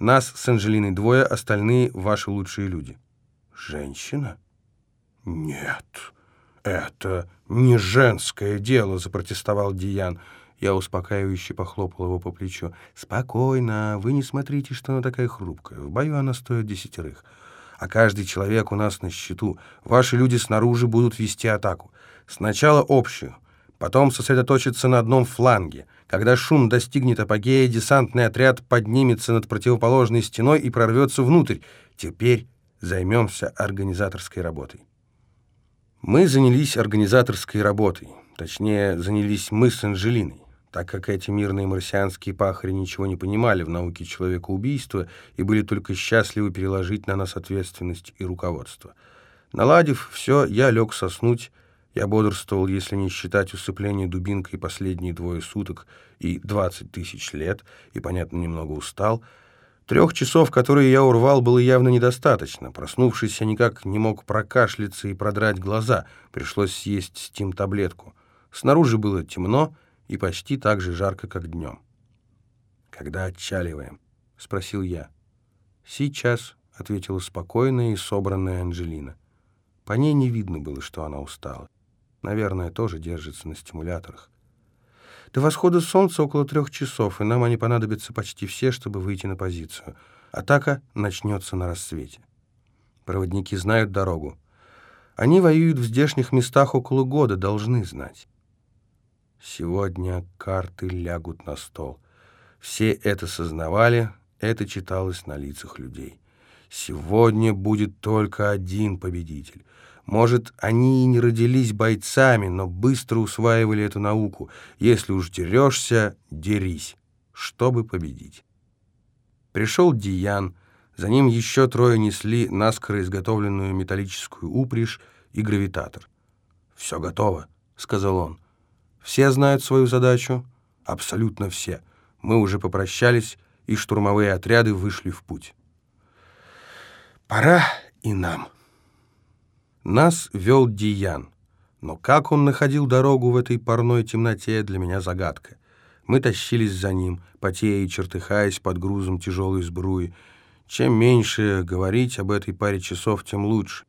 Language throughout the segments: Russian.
Нас с Анжелиной двое, остальные — ваши лучшие люди». «Женщина?» «Нет, это не женское дело», — запротестовал Диан. Я успокаивающе похлопал его по плечу. «Спокойно, вы не смотрите, что она такая хрупкая. В бою она стоит десятерых. А каждый человек у нас на счету. Ваши люди снаружи будут вести атаку. Сначала общую, потом сосредоточиться на одном фланге. Когда шум достигнет апогея, десантный отряд поднимется над противоположной стеной и прорвется внутрь. Теперь займемся организаторской работой. Мы занялись организаторской работой. Точнее, занялись мы с Анжелиной, так как эти мирные марсианские пахари ничего не понимали в науке человекоубийства и были только счастливы переложить на нас ответственность и руководство. Наладив все, я лег соснуть, я бодрствовал, если не считать усыпление дубинкой последние двое суток и 20 тысяч лет, и, понятно, немного устал. Трех часов, которые я урвал, было явно недостаточно. Проснувшись, я никак не мог прокашляться и продрать глаза. Пришлось съесть стим-таблетку. Снаружи было темно и почти так же жарко, как днем. «Когда отчаливаем?» — спросил я. «Сейчас», — ответила спокойная и собранная Анжелина. По ней не видно было, что она устала. Наверное, тоже держится на стимуляторах. До восхода солнца около трех часов, и нам они понадобятся почти все, чтобы выйти на позицию. Атака начнется на рассвете. Проводники знают дорогу. Они воюют в здешних местах около года, должны знать. Сегодня карты лягут на стол. Все это сознавали, это читалось на лицах людей. Сегодня будет только один победитель. Может, они и не родились бойцами, но быстро усваивали эту науку. Если уж дерешься, дерись, чтобы победить. Пришел Диян, за ним еще трое несли наскоро изготовленную металлическую упряжь и гравитатор. «Все готово», — сказал он. «Все знают свою задачу?» «Абсолютно все. Мы уже попрощались, и штурмовые отряды вышли в путь». «Пора и нам». Нас вел Диян. Но как он находил дорогу в этой парной темноте, для меня загадка. Мы тащились за ним, потея и чертыхаясь под грузом тяжелой сбруи. Чем меньше говорить об этой паре часов, тем лучше.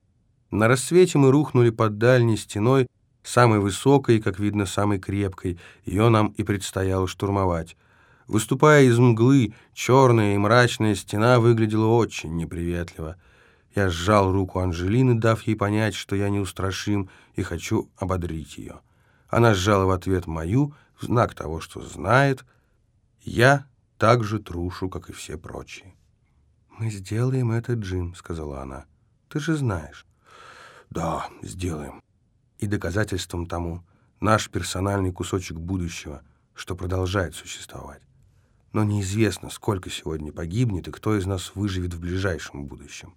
На рассвете мы рухнули под дальней стеной, самой высокой и, как видно, самой крепкой. Ее нам и предстояло штурмовать. Выступая из мглы, черная и мрачная стена выглядела очень неприветливо. Я сжал руку Анжелины, дав ей понять, что я неустрашим и хочу ободрить ее. Она сжала в ответ мою, в знак того, что знает. Я так же трушу, как и все прочие. «Мы сделаем это, Джим», — сказала она. «Ты же знаешь». «Да, сделаем». И доказательством тому наш персональный кусочек будущего, что продолжает существовать. Но неизвестно, сколько сегодня погибнет и кто из нас выживет в ближайшем будущем.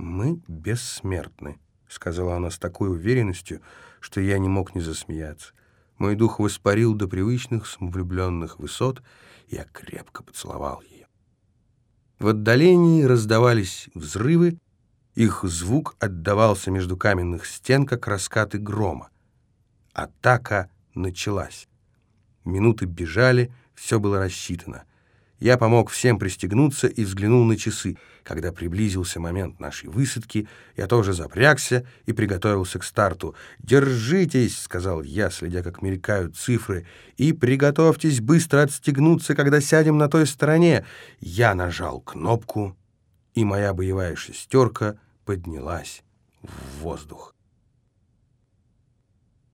«Мы бессмертны», — сказала она с такой уверенностью, что я не мог не засмеяться. Мой дух воспарил до привычных самовлюбленных высот, и я крепко поцеловал ее. В отдалении раздавались взрывы, их звук отдавался между каменных стен, как раскаты грома. Атака началась. Минуты бежали, все было рассчитано. Я помог всем пристегнуться и взглянул на часы. Когда приблизился момент нашей высадки, я тоже запрягся и приготовился к старту. «Держитесь!» — сказал я, следя, как мелькают цифры. «И приготовьтесь быстро отстегнуться, когда сядем на той стороне!» Я нажал кнопку, и моя боевая шестерка поднялась в воздух.